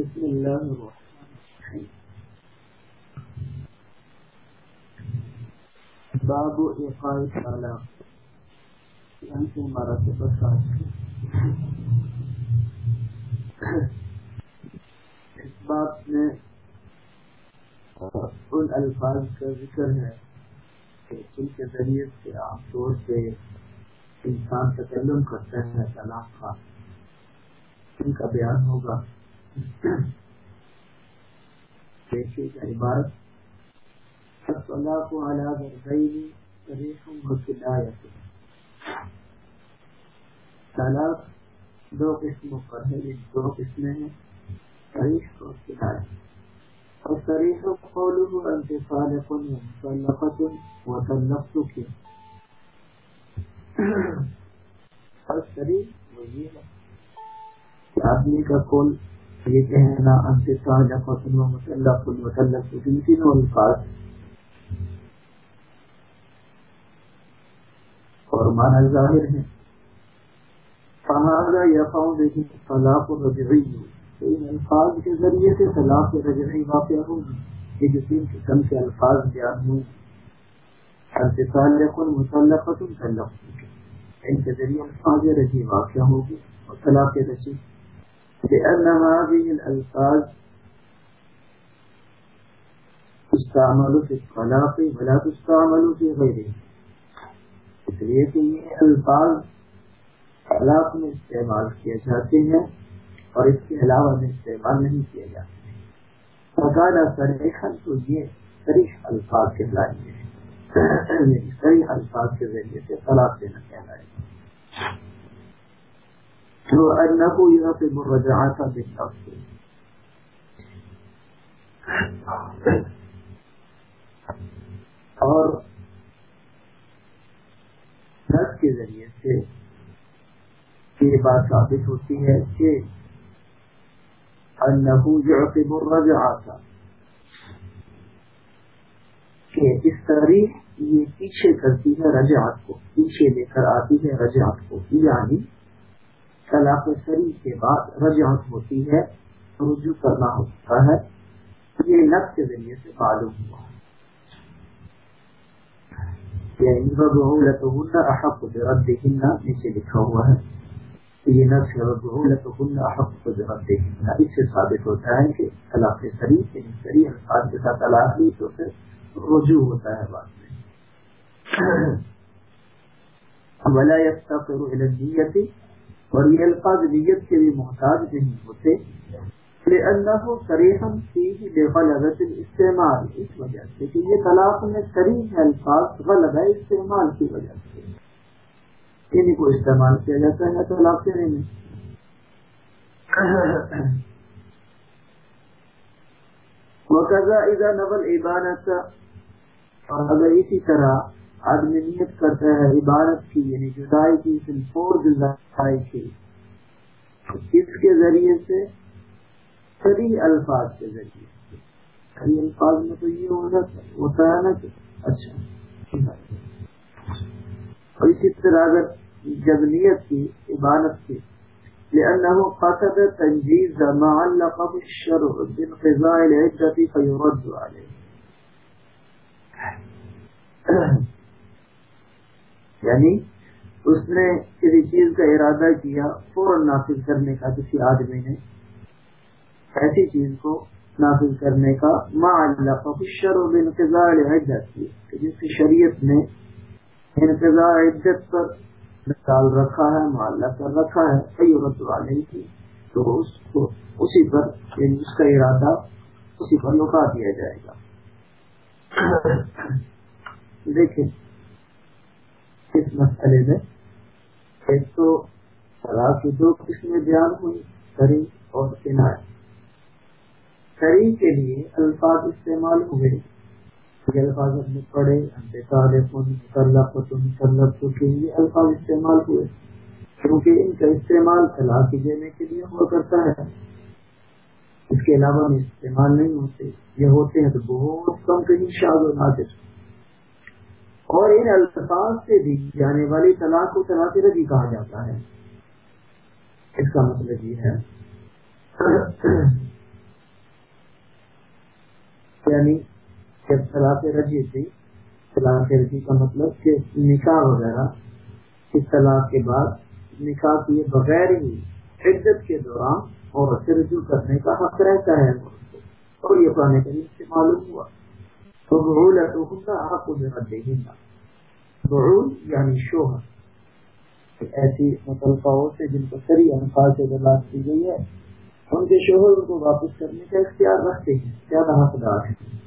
بسم الله الرحمن الرحيم باب إيقاع الصلاة أنت مراتب الصلاة اس بات میں ان الفاظ کا ذکر ہے کہ جن کے ذریعے سے عام طور سے انسان تکلم کرتا ہے طلاق کا ان کا بیان ہوگا. دیکھیے عبارت الطلاق على ضربين صريح وكناية طلاق دو قسموں پر ہے دو قسمیں ہیں صریح اور کنایہ اور صریح قوله انت صالح ومطلقة وطلقتك اور صریح وہ یہ ہے آدمی کا قول یہ کہنا انت صالح ومطلق وطلقتك ان تینوں الفاظ اور مانا ظاہر ہے۔ فہذا یقع به طلاق الرجعی تو ان الفاظ کے ذریعے سے طلاق رجعی واقع ہوگی۔ یہ جو تین قسم کے الفاظ بیان ہوئے۔ انتصالق مطلقۃ طلق ان کے ذریعے الفاظ رجعی واقع ہوگی اور طلاق رجعی لأن هذه الألفاظ تستعمل في الطلاق ولا تستعمل في غيره اس لیے کہ یہ الفاظ طلاق میں استعمال کیے جاتے ہیں اور اس کے علاوہ میں استعمال نہیں کیے جاتے فقالا سریحا تو یہ سریح الفاظ کے لائیں گے سریح الفاظ کے ذریعے سے طلاق دینا کہلائے گا جو انہو یعقب الرجعات بالتفصیل اور نس کے ذریعے سے یہ بات ثابت ہوتی ہے کہ انہو یعقب الرجعات کہ اس طرح یہ پیچھے کرتی ہے رجعت کو، پیچھے لے کر آتی ہے رجعت کو یعنی طلاق سری کے بعد رجعت ہوتی ہے، رجوع کرنا ہوتا ہے۔ یہ نفس کے ذریعے سے معلوم ہوا۔ یعنی احق بردہن نیچے لکھا ہوا ہے۔ یہ نفس احق بردہن اس سے ثابت ہوتا ہے کہ طلاق سری یعنی سری الفاظ کے ساتھ طلاق لی تو پھر رجوع ہوتا ہے بعد میں۔ ولا يفتقر الى النیتی اور یہ الفاظ نیت کے بھی محتاج نہیں ہوتے لأنه صریحا فيه بغلبة الاستعمال، اس وجہ سے کہ یہ طلاق میں صریح الفاظ غلبہ استعمال کی وجہ سے انہیں یعنی کو استعمال کیا جاتا ہے طلاق دینے میں؟ وقضا اذا نبل عبادت اور اگر اسی طرح آدمی نیت کرتا ہے، عبادت کی یعنی جدائی کی فور جدائی کی۔ اس کے ذریعے سے سری الفاظ کے ذریعے۔ سری الفاظ میں تو یہ ہوتا ہے نا کہ اچھا اور اسی طرح اگر جب نیت کی، عبادت کی، لأنه قصد تنجيز ما علق بالشرع، بانقضاء العدة فيرد عليه۔ یعنی اس نے کسی چیز کا ارادہ کیا، فوراً نافذ کرنے کا، کسی آدمی نے ایسی چیز کو نافذ کرنے کا ما اللہ انتظار عدت کی جس کی شریعت نے انتظار عدت پر ڈال رکھا ہے معلّہ کر رکھا ہے سیورت والے کی، تو اس کو اسی پر یعنی اس کا ارادہ اسی پر لوٹا دیا جائے گا۔ دیکھیں۔ اس مسئلے میں ایک تو طلاق کی دو قسمیں بیان ہوئی سری اور کنائے سری کے لیے الفاظ استعمال ہوئے۔ یہ الفاظ اپنے پڑھے یہ الفاظ استعمال ہوئے۔ کیونکہ ان کا استعمال طلاق دینے کے لیے ہوا کرتا ہے۔ اس کے علاوہ میں استعمال نہیں ہوتے، یہ ہوتے ہیں تو بہت کم کہیں شاد و نادر۔ اور ان الفاظ سے بھی جانے والی طلاق کو طلاق رضی کہا جاتا ہے۔ اس کا مطلب یہ ہے۔ یعنی جب طلاق رجی تھی طلاق رجی کا مطلب کہ نکاح وغیرہ، اس طلاق کے بعد نکاح کیے بغیر ہی عدت کے دوران اور رجوع کرنے کا حق رہتا ہے۔ اور یہ پرانے کریم سے معلوم ہوا۔ تو بحول تو کو دے یعنی شوہر ایسی مطلقاؤں سے جن کو سری انفاظ سے برداشت کی گئی ہے، ان کے شوہر ان کو واپس کرنے کا اختیار رکھتے ہیں، زیادہ حقدار ہیں۔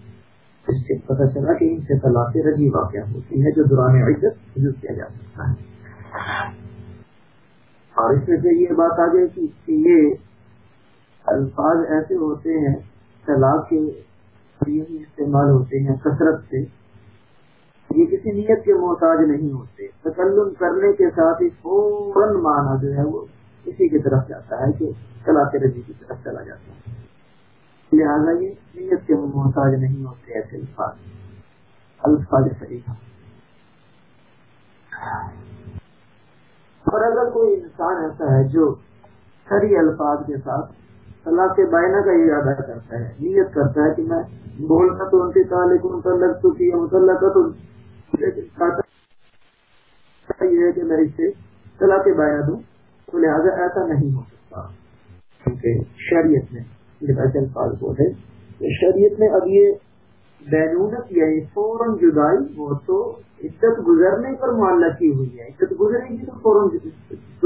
اس سے پتہ چلا کہ ان سے طلاق رجی واقع ہوتی ہے جو دوران عزت رجوع کیا جا سکتا ہے۔ اور اس میں سے یہ بات آ گئی کہ یہ الفاظ ایسے ہوتے ہیں، طلاق کے ہی استعمال ہوتے ہیں، کثرت سے۔ یہ کسی نیت کے محتاج نہیں ہوتے۔ تکلم کرنے کے ساتھ ہی فوراً معنی جو ہے وہ اسی کی طرف جاتا ہے کہ طلاق رجی کی طرف چلا جاتا ہے۔ لہٰذا یہ نیت کے محتاج نہیں ہوتے، ایسے الفاظ۔ الفاظ طریقہ اور اگر کوئی انسان ایسا ہے جو سری الفاظ کے ساتھ طلاق بائنا کا ارادہ کرتا ہے، نیت کرتا ہے کہ میں بولنا تو ان کے تعلق متعلق تو کیا متعلق تو یہ ہے کہ میں اس سے طلاق بائنا دوں، تو لہٰذا ایسا نہیں ہو سکتا۔ کیونکہ شریعت میں الفاظ بولے شریعت میں اب یہ بینونت یعنی فوراً جدائی وہ تو عزت گزرنے پر معلّہ کی ہوئی ہے۔ عزت گزرے گی تو فوراً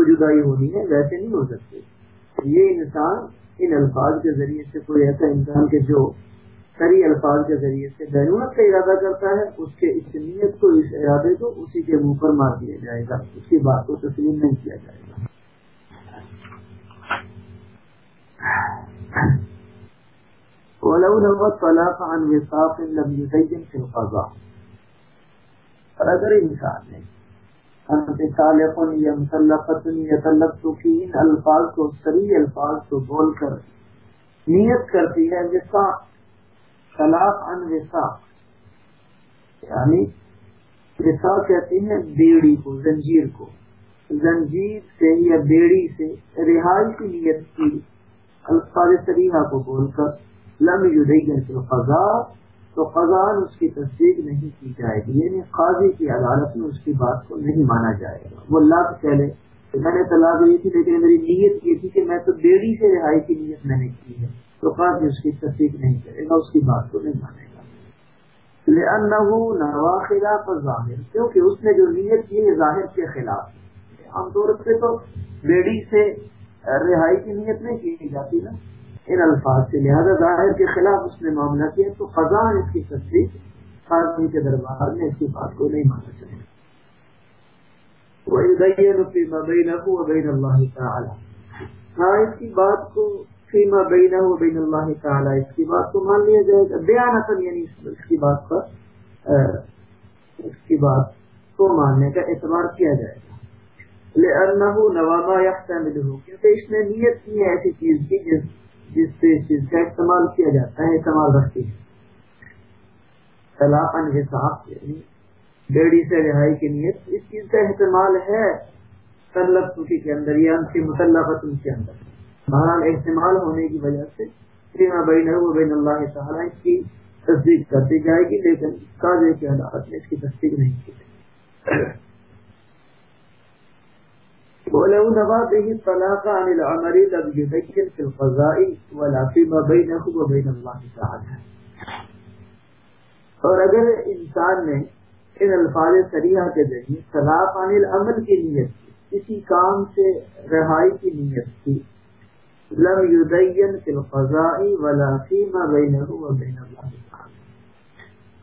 جدائی ہونی ہے، ویسے نہیں ہو سکتے۔ یہ انسان ان الفاظ کے ذریعے سے کوئی ایسا انسان کے جو سری الفاظ کے ذریعے سے بینونت کا ارادہ کرتا ہے، اس کے اس نیت کو، اس ارادے کو اسی کے منہ پر مار دیا جائے گا۔ اس کی بات کو تسلیم نہیں کیا جائے گا۔ طلاق عن وفاق لم في القضاء۔ اور اگر انسان نے انتقالقن یا یا کی ان الفاظ کو سری الفاظ کو بول کر نیت کرتی ہے وفاق طلاق عن وفاق یعنی وفاق کہتے ہیں بیڑی کو، زنجیر کو۔ زنجیر سے یا بیڑی سے رہائی کی نیت کی الفاظ سریحا کو بول کر لم یدین فی القضاء تو قضان اس کی تصدیق نہیں کی جائے گی یعنی قاضی کی عدالت میں اس کی بات کو نہیں مانا جائے گا۔ وہ اللہ سے پہلے میں نے طلاق دی تھی، لیکن میری نیت یہ تھی کہ میں تو بیڑی سے رہائی کی نیت میں نے کی ہے۔ تو قاضی اس کی تصدیق نہیں کرے گا، اس کی بات کو نہیں مانے گا۔ نوا خلاف ظاہر کیونکہ اس نے جو نیت کی ہے، ظاہر کے خلاف۔ عام طور پہ تو بیڑی سے رہائی کی نیت نہیں کی جاتی نا۔ ان الفاظ سے، لہذا ظاہر کے خلاف اس نے معاملہ کیا، تو خزان اس کی تصدیق خاصی کے دربار میں اس کی بات کو نہیں مانا چاہیے اللہ تعالیٰ ہاں اس کی بات کو فیما بین بین اللہ تعالیٰ اس کی بات کو مان لیا جائے گا۔ بیان یعنی اس کی بات پر اس کی بات کو ماننے کا اعتبار کیا جائے گا۔ لأنه نواما يحتمله، کیونکہ اس نے نیت کی ہے ایسی چیز کی جس جس سے اس چیز کا استعمال کیا جاتا ہے، استعمال رکھتی ہے یعنی بیڑی سے رہائی کی نیت اس چیز کا استعمال ہے۔ کے اندر یا ان مسلح کے اندر۔ بہرحال استعمال ہونے کی وجہ سے بین بین اللہ تعالیٰ اس کی تصدیق کرتی جائے گی، لیکن قاضی کی عدالت نے اس کی تصدیق نہیں کی ولو نبا به الطلاق عن العمر لم يبين في القضاء ولا فيما بينه وبين الله تعالى. اور اگر انسان نے ان الفاظ سریحہ کے ذریعے طلاق عن العمل کی نیت کی، کسی کام سے رہائی کی نیت کی، لم يبين في القضاء ولا فيما بينه وبين الله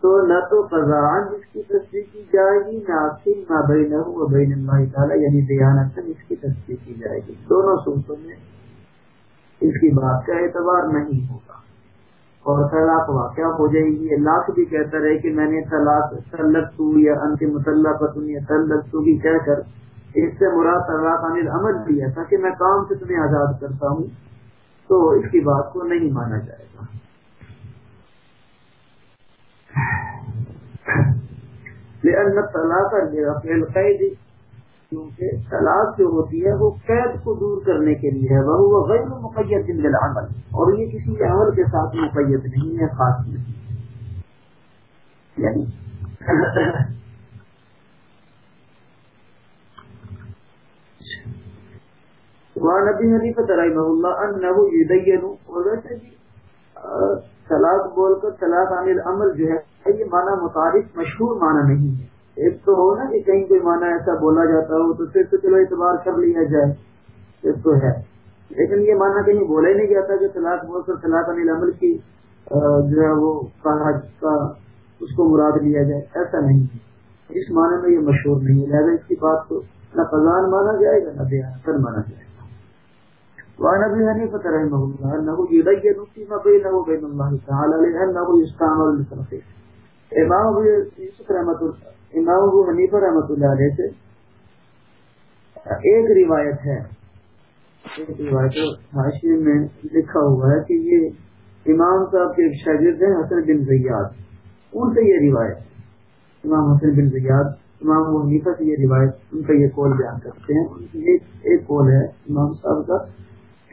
تو نہ تو قزان اس کی تصدیق کی جائے گی، نہ نہ بین بین اللہ تعالیٰ یعنی دیانت اس کی تصدیق کی جائے گی۔ دونوں صورتوں میں اس کی بات کا اعتبار نہیں ہوگا۔ اور طلاق واقع ہو جائے گی۔ اللہ بھی کہتا رہے کہ میں نے طلاق تلق تو یا انت مطلع پتن یا تلق تو بھی کہہ کر اس سے مراد طلاق عن عمل بھی ہے تاکہ میں کام سے تمہیں آزاد کرتا ہوں۔ تو اس کی بات کو نہیں مانا جائے گا۔ لأن طلاق القید کیونکہ طلاق جو ہوتی ہے وہ قید کو دور کرنے کے لیے ہے وہ غیر مقید بالعمل اور یہ کسی عمل کے ساتھ مقید نہیں ہے، خاص نہیں۔ یعنی وہاں نبی حنیفت رحمہ اللہ انہو یدینو، اور ویسے بھی طلاق بول کر طلاق عامل عمل جو ہے یہ معنی متعارف مشہور معنی نہیں ہے۔ ایک تو ہو نا کہ کہیں کوئی معنی ایسا بولا جاتا ہو تو پھر تو چلو اعتبار کر لیا جائے۔ ایک تو ہے۔ لیکن یہ معنی کہیں بولا ہی نہیں جاتا کہ طلاق بول کر طلاق عامل عمل کی جو ہے وہ کا اس کو مراد لیا جائے۔ ایسا نہیں ہے۔ اس معنی میں یہ مشہور نہیں ہے۔ لہٰذا اس کی بات کو نہ قزان مانا جائے گا، نہ بیان مانا جائے گا۔ وعن ابي حنيفه رحمه الله انه يبين فيما بينه وبين الله تعالى لانه يستعمل للترخيص امام ابو یوسف رحمۃ اللہ امام ابو حنیفہ رحمۃ اللہ علیہ سے ایک روایت ہے۔ ایک روایت حاشی میں لکھا ہوا ہے کہ یہ امام صاحب کے ایک شاگرد ہیں، حسن بن زیاد۔ ان سے یہ روایت امام حسن بن زیاد، امام ابو حنیفہ سے یہ روایت، ان کا یہ قول بیان کرتے ہیں۔ یہ ایک قول ہے امام صاحب کا۔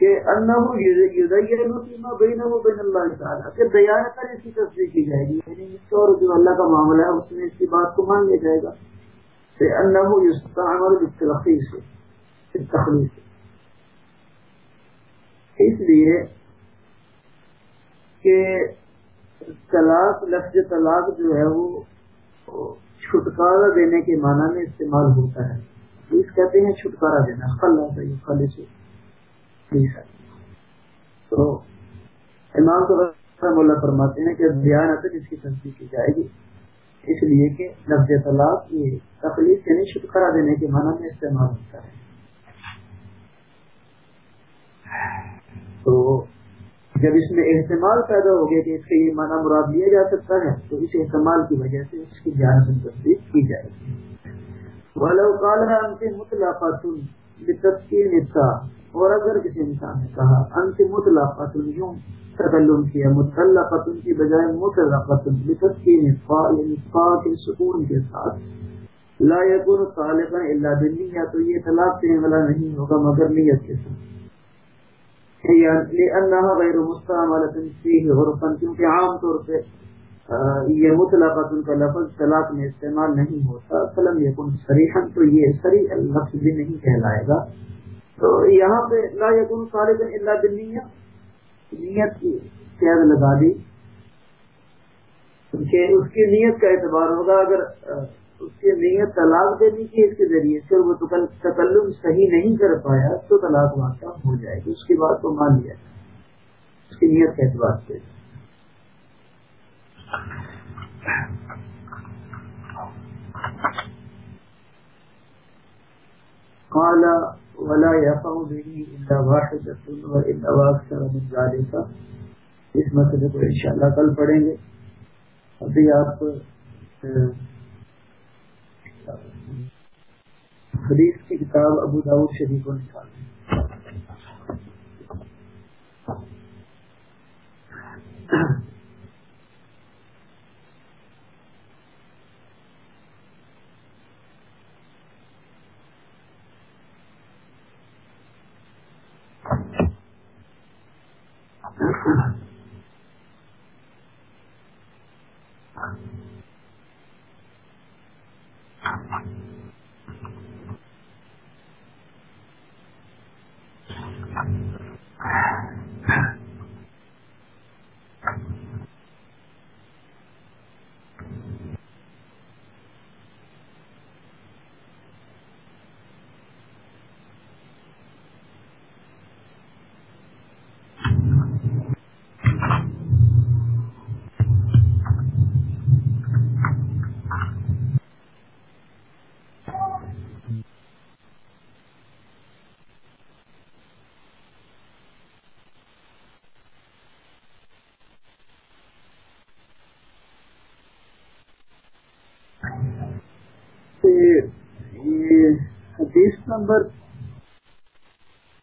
کہ انہو یزیلو بینہ و بین اللہ تعالیٰ، کہ دیانت اس کی تصدیق کی جائے گی یعنی اس کا اور جو اللہ کا معاملہ ہے، اس میں اس کی بات کو مان لیا جائے گا کہ انہو اللہ تخلیق سے اس لیے کہ طلاق، لفظ طلاق جو ہے وہ چھٹکارا دینے کے معنی میں استعمال ہوتا ہے۔ اس کہتے ہیں چھٹکارا دینا خلا خلے سے ہے۔ تو امام کو اللہ فرماتے ہیں کہ بیان اس کی تصدیق کی جائے گی؟ اس لیے کہ لفظ طلاق یہ تکلیف یعنی چھٹکارا دینے کے معنی میں استعمال ہوتا ہے۔ تو جب اس میں احتمال پیدا ہو گیا کہ اس کا یہ معنی مراد لیا جا سکتا ہے، تو اس احتمال کی وجہ سے اس کی جان تصدیق کی جائے گی۔ مطلق اور اگر کسی انسان نے کہا ان سے مطلق یوں تکلم کیا مطلق کی بجائے مطلق یعنی کے سکون کے ساتھ، لا یکن طالقا الا بالنیہ، تو یہ طلاق دینے والا نہیں ہوگا مگر نیت کے ساتھ۔ یعنی لأنها غیر مستعملة فيه عرفا، کیونکہ عام طور پہ یہ مطلقات کا لفظ طلاق میں استعمال نہیں ہوتا، فلم یکن صریحا، تو یہ صریح لفظ بھی نہیں کہلائے گا۔ تو یہاں پہ لا یقن صالح اللہ دنیا نیت کی قید لگا دی۔ کہ اس کی نیت کا اعتبار ہوگا، اگر اس کی نیت طلاق دینی کی اس کے ذریعے سے وہ تکلم صحیح نہیں کر پایا تو طلاق واقع ہو جائے گی۔ اس کی بات کو مان لیا۔ جائے اس کی نیت کا اعتبار سے۔ قال ولا يقع به الا واحده والا اكثر من ذلك. اس مسئلے کو انشاءاللہ کل پڑھیں گے. ابھی آپ حدیث کی کتاب ابو داؤد شریف کو نکالیں نمبر